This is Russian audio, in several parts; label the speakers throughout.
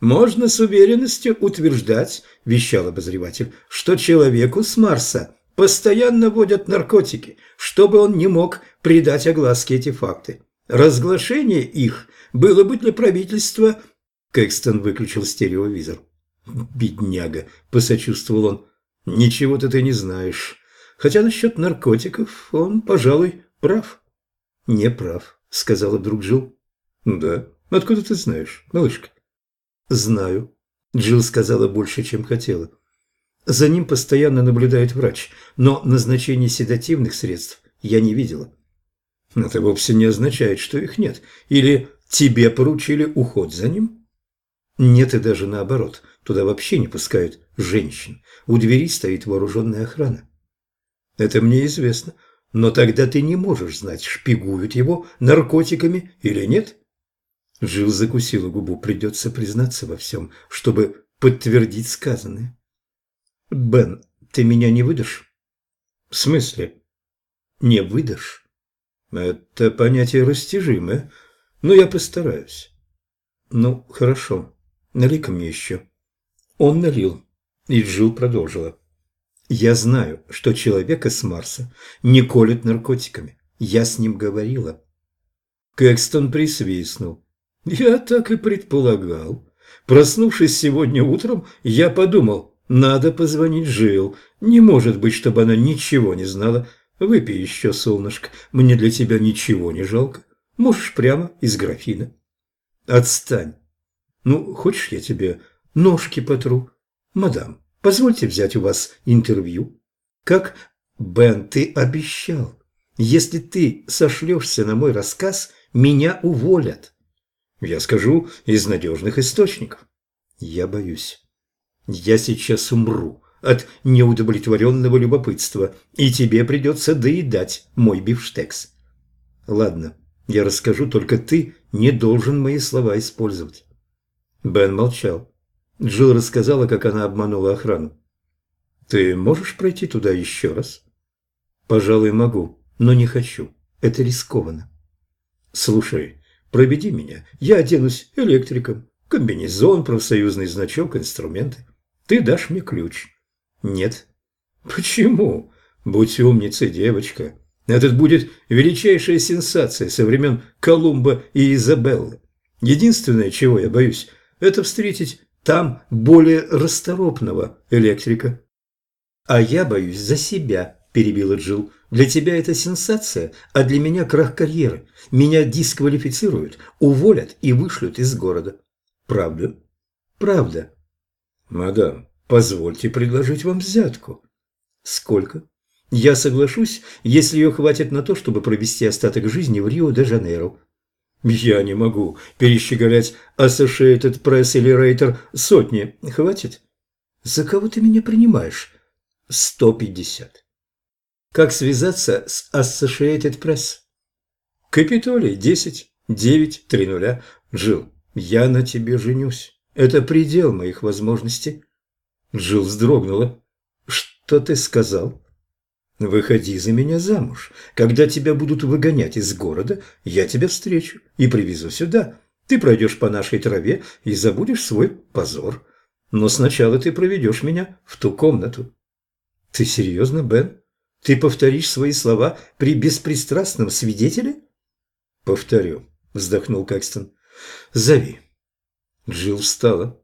Speaker 1: «Можно с уверенностью утверждать, – вещал обозреватель, – что человеку с Марса постоянно вводят наркотики, чтобы он не мог придать огласке эти факты. Разглашение их было бы для правительства...» Кэкстон выключил стереовизор. «Бедняга!» – посочувствовал он. «Ничего-то ты не знаешь. Хотя насчет наркотиков он, пожалуй, прав». «Не прав», – сказала вдруг Джилл. «Да. Откуда ты знаешь, малышка?» «Знаю», – Джилл сказала больше, чем хотела. «За ним постоянно наблюдает врач, но назначение седативных средств я не видела». «Это вовсе не означает, что их нет. Или тебе поручили уход за ним?» «Нет, и даже наоборот. Туда вообще не пускают женщин. У двери стоит вооруженная охрана». «Это мне известно. Но тогда ты не можешь знать, шпигуют его наркотиками или нет». Жил закусила губу, придется признаться во всем, чтобы подтвердить сказанное. «Бен, ты меня не выдашь?» «В смысле?» «Не выдашь?» «Это понятие растяжимое, но я постараюсь». «Ну, хорошо. Налей-ка мне еще». Он налил, и Джилл продолжила. «Я знаю, что человека с Марса не колют наркотиками. Я с ним говорила». Кэкстон присвистнул. Я так и предполагал. Проснувшись сегодня утром, я подумал, надо позвонить Жил. Не может быть, чтобы она ничего не знала. Выпей еще, солнышко, мне для тебя ничего не жалко. Можешь прямо из графина. Отстань. Ну, хочешь, я тебе ножки потру? Мадам, позвольте взять у вас интервью. Как, Бен, ты обещал. Если ты сошлешься на мой рассказ, меня уволят. Я скажу из надежных источников. Я боюсь. Я сейчас умру от неудовлетворенного любопытства, и тебе придется доедать мой бифштекс. Ладно, я расскажу, только ты не должен мои слова использовать. Бен молчал. Джилл рассказала, как она обманула охрану. «Ты можешь пройти туда еще раз?» «Пожалуй, могу, но не хочу. Это рискованно». «Слушай, Проведи меня, я оденусь электриком. Комбинезон, профсоюзный значок, инструменты. Ты дашь мне ключ. Нет. Почему? Будь умницей, девочка. Этот будет величайшая сенсация со времен Колумба и Изабеллы. Единственное, чего я боюсь, это встретить там более расторопного электрика. А я боюсь за себя, перебила Джилл. Для тебя это сенсация, а для меня крах карьеры. Меня дисквалифицируют, уволят и вышлют из города. Правда? Правда. Мадам, позвольте предложить вам взятку. Сколько? Я соглашусь, если ее хватит на то, чтобы провести остаток жизни в Рио-де-Жанейро. Я не могу перещеголять Associated Press или Рейтер сотни. Хватит? За кого ты меня принимаешь? Сто пятьдесят. Как связаться с Associated Press? Капитолий 10 9 3 Джилл, я на тебе женюсь. Это предел моих возможностей. Джилл вздрогнула. Что ты сказал? Выходи за меня замуж. Когда тебя будут выгонять из города, я тебя встречу и привезу сюда. Ты пройдешь по нашей траве и забудешь свой позор. Но сначала ты проведешь меня в ту комнату. Ты серьезно, Бен? Ты повторишь свои слова при беспристрастном свидетеле? Повторю, вздохнул Кэкстон. Зови. Джилл встала.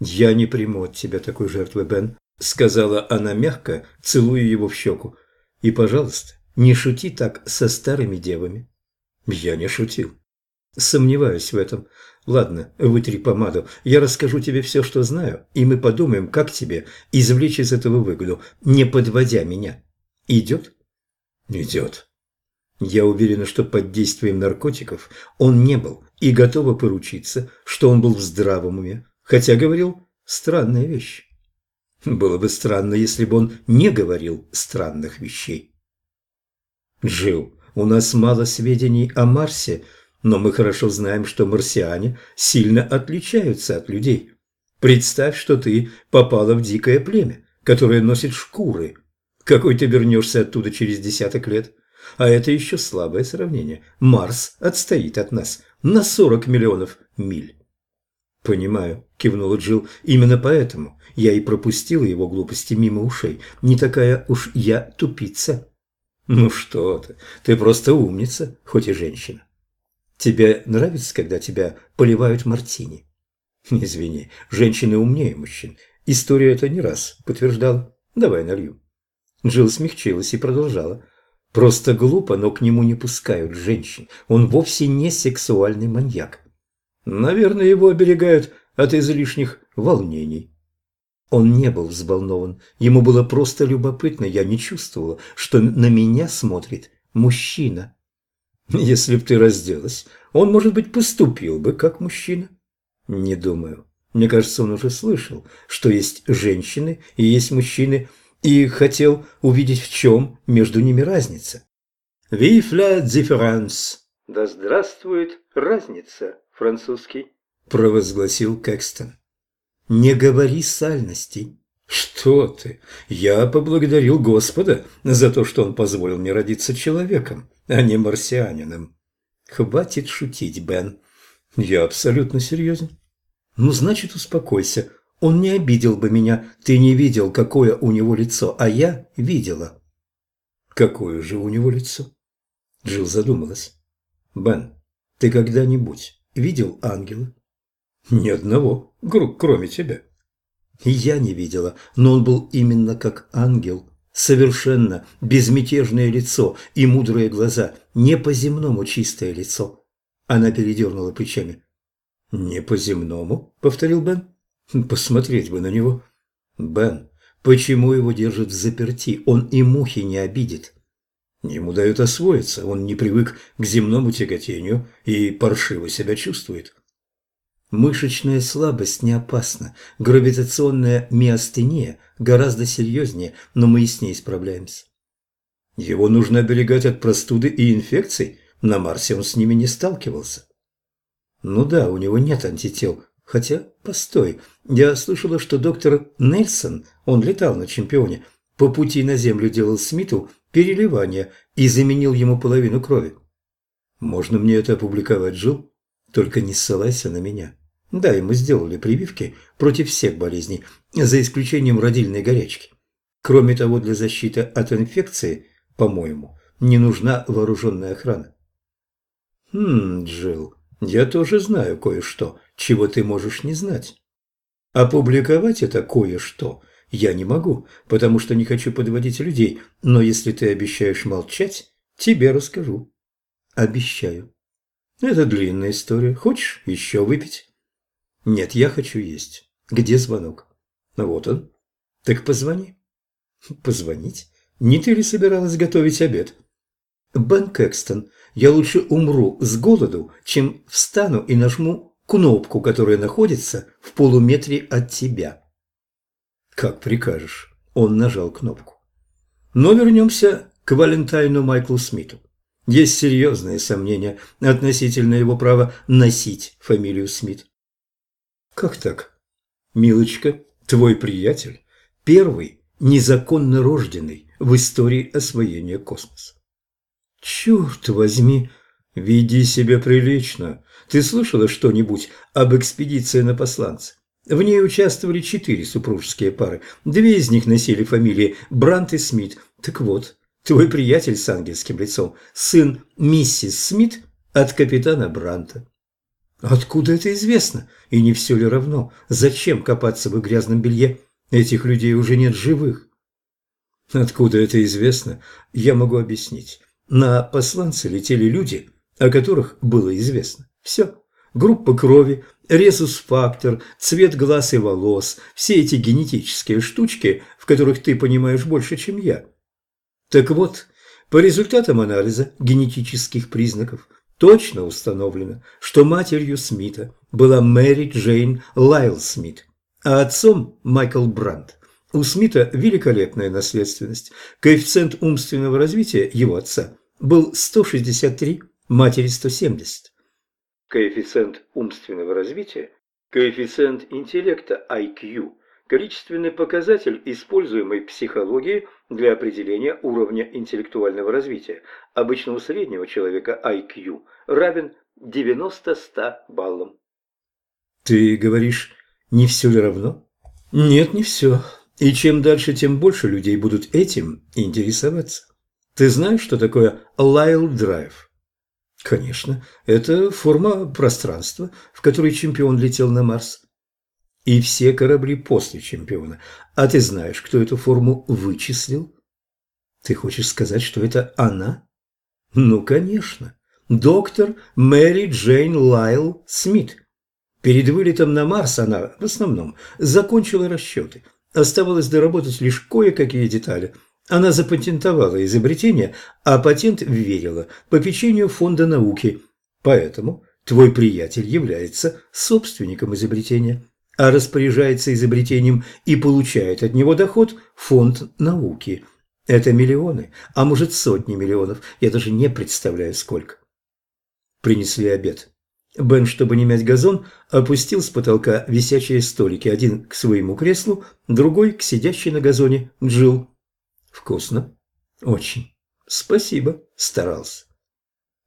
Speaker 1: Я не приму от тебя такой жертвы, Бен, сказала она мягко, целуя его в щеку. И, пожалуйста, не шути так со старыми девами. Я не шутил. Сомневаюсь в этом. Ладно, вытри помаду. Я расскажу тебе все, что знаю, и мы подумаем, как тебе извлечь из этого выгоду, не подводя меня. Идет? Идет. Я уверена, что под действием наркотиков он не был и готова поручиться, что он был в здравом уме, хотя говорил странные вещи. Было бы странно, если бы он не говорил странных вещей. Джил, у нас мало сведений о Марсе, но мы хорошо знаем, что марсиане сильно отличаются от людей. Представь, что ты попала в дикое племя, которое носит шкуры – какой ты вернешься оттуда через десяток лет. А это еще слабое сравнение. Марс отстоит от нас на 40 миллионов миль. «Понимаю», – кивнула Джилл. «Именно поэтому я и пропустила его глупости мимо ушей. Не такая уж я тупица». «Ну что ты, ты просто умница, хоть и женщина». «Тебе нравится, когда тебя поливают мартини?» «Извини, женщины умнее мужчин. История это не раз подтверждала. Давай налью». Джилл смягчилась и продолжала. «Просто глупо, но к нему не пускают женщин. Он вовсе не сексуальный маньяк. Наверное, его оберегают от излишних волнений. Он не был взволнован. Ему было просто любопытно. Я не чувствовала, что на меня смотрит мужчина. Если б ты разделась, он, может быть, поступил бы как мужчина. Не думаю. Мне кажется, он уже слышал, что есть женщины и есть мужчины, и хотел увидеть, в чем между ними разница. «Vive la différence!» «Да здравствует разница!» французский», – провозгласил Кэкстон. «Не говори сальностей». «Что ты? Я поблагодарил Господа за то, что он позволил мне родиться человеком, а не марсианином». «Хватит шутить, Бен. Я абсолютно серьезен». «Ну, значит, успокойся. Он не обидел бы меня. Ты не видел, какое у него лицо, а я видела». «Какое же у него лицо?» Джилл задумалась. «Бен, ты когда-нибудь видел ангела?» «Ни одного, кроме тебя». «Я не видела, но он был именно как ангел. Совершенно безмятежное лицо и мудрые глаза, не по-земному чистое лицо». Она передернула плечами. «Не по-земному?» — повторил Бен. «Посмотреть бы на него». «Бен, почему его держат в заперти? Он и мухи не обидит». Ему дают освоиться, он не привык к земному тяготению и паршиво себя чувствует. Мышечная слабость не опасна, гравитационная миостения гораздо серьезнее, но мы и с ней справляемся. Его нужно оберегать от простуды и инфекций, на Марсе он с ними не сталкивался. Ну да, у него нет антител, хотя, постой, я слышала, что доктор Нельсон, он летал на чемпионе, по пути на Землю делал Смиту переливание и заменил ему половину крови. Можно мне это опубликовать, Джилл? Только не ссылайся на меня. Да, и мы сделали прививки против всех болезней, за исключением родильной горячки. Кроме того, для защиты от инфекции, по-моему, не нужна вооруженная охрана. Хм, Джилл, я тоже знаю кое-что, чего ты можешь не знать. Опубликовать это кое-что я не могу, потому что не хочу подводить людей, но если ты обещаешь молчать, тебе расскажу. Обещаю. Это длинная история. Хочешь еще выпить? Нет, я хочу есть. Где звонок? Вот он. Так позвони. Позвонить? Не ты ли собиралась готовить обед? Бен Кэкстон, я лучше умру с голоду, чем встану и нажму кнопку, которая находится в полуметре от тебя. «Как прикажешь». Он нажал кнопку. Но вернемся к Валентайну Майклу Смиту. Есть серьезные сомнения относительно его права носить фамилию Смит. Как так? Милочка, твой приятель, первый незаконно рожденный в истории освоения космоса. Черт возьми, веди себя прилично. Ты слышала что-нибудь об экспедиции на посланца? В ней участвовали четыре супружеские пары. Две из них носили фамилии Брант и Смит. Так вот, твой приятель с ангельским лицом, сын миссис Смит от капитана Бранта. Откуда это известно? И не все ли равно? Зачем копаться в их грязном белье? Этих людей уже нет живых. Откуда это известно? Я могу объяснить. На посланцы летели люди, о которых было известно. Все. Группа крови, резус-фактор, цвет глаз и волос, все эти генетические штучки, в которых ты понимаешь больше, чем я. Так вот, по результатам анализа генетических признаков точно установлено, что матерью Смита была Мэри Джейн Лайл Смит, а отцом Майкл Брандт. У Смита великолепная наследственность. Коэффициент умственного развития его отца был 163, матери 170 коэффициент умственного развития, коэффициент интеллекта IQ, количественный показатель, используемый в психологии для определения уровня интеллектуального развития. Обычно у среднего человека IQ равен 90-100 баллам. Ты говоришь, не все ли равно? Нет, не все. И чем дальше, тем больше людей будут этим интересоваться. Ты знаешь, что такое Лайл Драйв? Конечно, это форма пространства, в которой чемпион летел на Марс. И все корабли после чемпиона. А ты знаешь, кто эту форму вычислил? Ты хочешь сказать, что это она? Ну, конечно. Доктор Мэри Джейн Лайл Смит. Перед вылетом на Марс она, в основном, закончила расчеты. Оставалось доработать лишь кое-какие детали. Она запатентовала изобретение, а патент верила по печенью фонда науки. Поэтому твой приятель является собственником изобретения, а распоряжается изобретением и получает от него доход фонд науки. Это миллионы, а может сотни миллионов, я даже не представляю сколько. Принесли обед. Бен, чтобы не мять газон, опустил с потолка висячие столики, один к своему креслу, другой к сидящей на газоне Джилл. «Вкусно?» «Очень. Спасибо. Старался».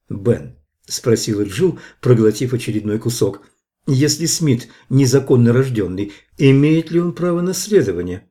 Speaker 1: «Бен», – спросила Джилл, проглотив очередной кусок, – «если Смит незаконно рожденный, имеет ли он право наследования?»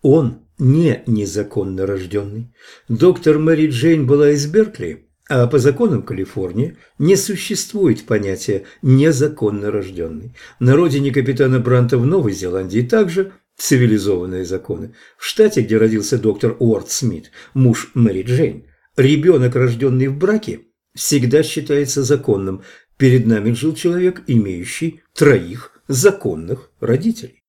Speaker 1: «Он не незаконно рожденный. Доктор Мэри Джейн была из Беркли, а по законам Калифорнии не существует понятия «незаконно рожденный». На родине капитана Бранта в Новой Зеландии также цивилизованные законы. В штате, где родился доктор Уорд Смит, муж Мэри Джейн, ребенок, рожденный в браке, всегда считается законным. Перед нами жил человек, имеющий троих законных родителей.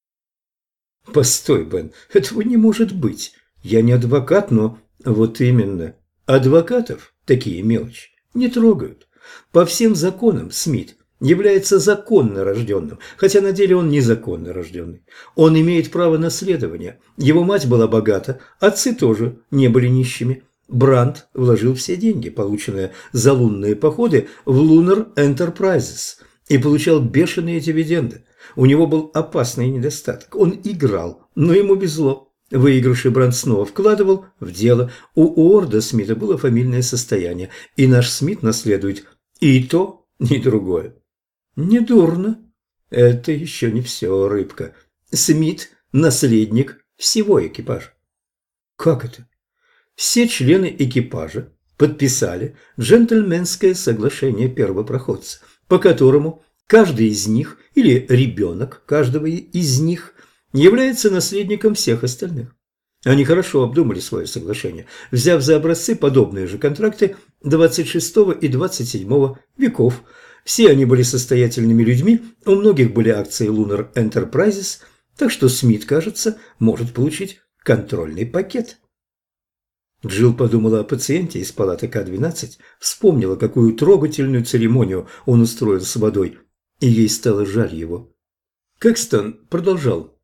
Speaker 1: Постой, Бен, этого не может быть. Я не адвокат, но... Вот именно. Адвокатов такие мелочи не трогают. По всем законам Смит является законно рожденным, хотя на деле он незаконно рожденный. Он имеет право наследования. Его мать была богата, отцы тоже не были нищими. Брандт вложил все деньги, полученные за лунные походы, в Lunar Enterprises и получал бешеные дивиденды. У него был опасный недостаток. Он играл, но ему везло. Выигрыши Бранд снова вкладывал в дело. У Уорда Смита было фамильное состояние, и наш Смит наследует и то, и другое. Недурно. Это еще не все, рыбка. Смит – наследник всего экипажа. Как это? Все члены экипажа подписали джентльменское соглашение первопроходца, по которому каждый из них или ребенок каждого из них является наследником всех остальных. Они хорошо обдумали свое соглашение, взяв за образцы подобные же контракты 26 и 27 веков. Все они были состоятельными людьми, у многих были акции Lunar Enterprises, так что Смит, кажется, может получить контрольный пакет. Джилл подумала о пациенте из палаты К-12, вспомнила, какую трогательную церемонию он устроил с водой, и ей стало жаль его. Кэкстон продолжал.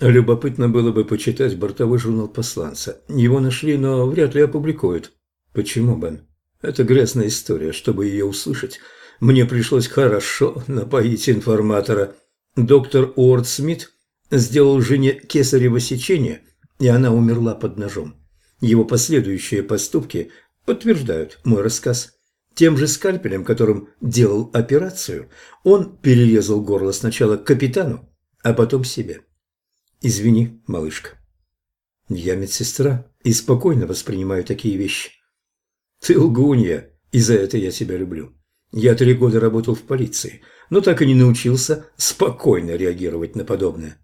Speaker 1: Любопытно было бы почитать бортовой журнал посланца. Его нашли, но вряд ли опубликуют. Почему, Бен? Это грязная история. Чтобы ее услышать, мне пришлось хорошо напоить информатора. Доктор Уорд Смит сделал жене кесарево сечение, и она умерла под ножом. Его последующие поступки подтверждают мой рассказ. Тем же скальпелем, которым делал операцию, он перерезал горло сначала капитану, а потом себе. Извини, малышка. Я медсестра и спокойно воспринимаю такие вещи. Ты лгунья, и за это я тебя люблю. Я три года работал в полиции, но так и не научился спокойно реагировать на подобное.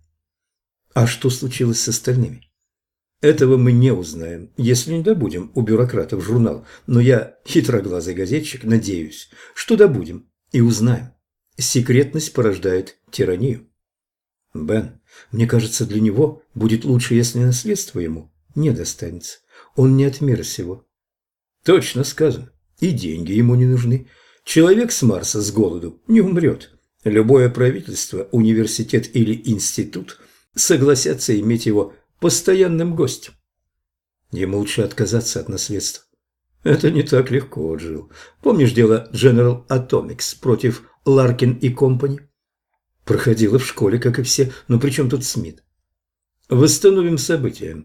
Speaker 1: А что случилось с остальными? Этого мы не узнаем, если не добудем у бюрократов журнал, но я, хитроглазый газетчик, надеюсь, что добудем и узнаем. Секретность порождает тиранию. Бен, мне кажется, для него будет лучше, если наследство ему не достанется. Он не от мира сего. Точно сказано. И деньги ему не нужны. Человек с Марса с голоду не умрет. Любое правительство, университет или институт согласятся иметь его постоянным гостем. Ему лучше отказаться от наследства. Это не так легко, Джилл. Помнишь дело General Atomics против Ларкин и Компани? Проходила в школе, как и все, но при чем тут Смит? Восстановим события.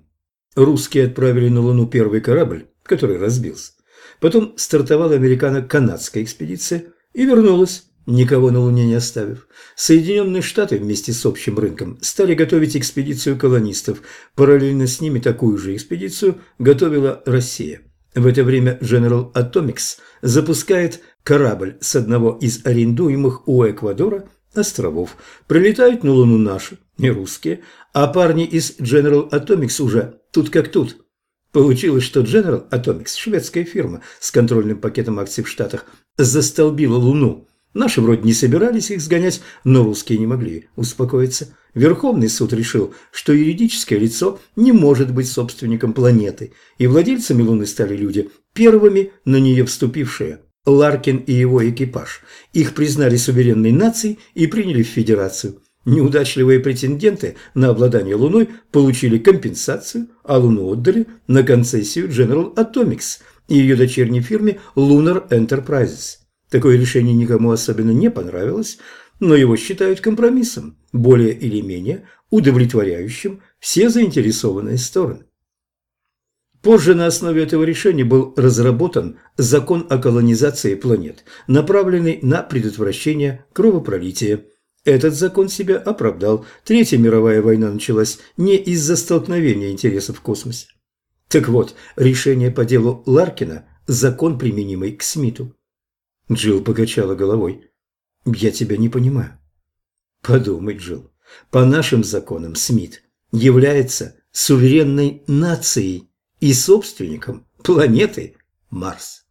Speaker 1: Русские отправили на Луну первый корабль, который разбился. Потом стартовала американо-канадская экспедиция и вернулась никого на Луне не оставив. Соединенные Штаты вместе с общим рынком стали готовить экспедицию колонистов. Параллельно с ними такую же экспедицию готовила Россия. В это время General Atomics запускает корабль с одного из арендуемых у Эквадора островов. Прилетают на Луну наши, не русские, а парни из General Atomics уже тут как тут. Получилось, что General Atomics, шведская фирма с контрольным пакетом акций в Штатах, застолбила Луну. Наши вроде не собирались их сгонять, но русские не могли успокоиться. Верховный суд решил, что юридическое лицо не может быть собственником планеты, и владельцами Луны стали люди, первыми на нее вступившие. Ларкин и его экипаж. Их признали суверенной нацией и приняли в федерацию. Неудачливые претенденты на обладание Луной получили компенсацию, а Луну отдали на концессию General Atomics и ее дочерней фирме Lunar Enterprises. Такое решение никому особенно не понравилось, но его считают компромиссом, более или менее удовлетворяющим все заинтересованные стороны. Позже на основе этого решения был разработан закон о колонизации планет, направленный на предотвращение кровопролития. Этот закон себя оправдал. Третья мировая война началась не из-за столкновения интересов в космосе. Так вот, решение по делу Ларкина – закон, применимый к Смиту. Джилл покачала головой. «Я тебя не понимаю». «Подумай, Джилл, по нашим законам Смит является суверенной нацией и собственником планеты Марс».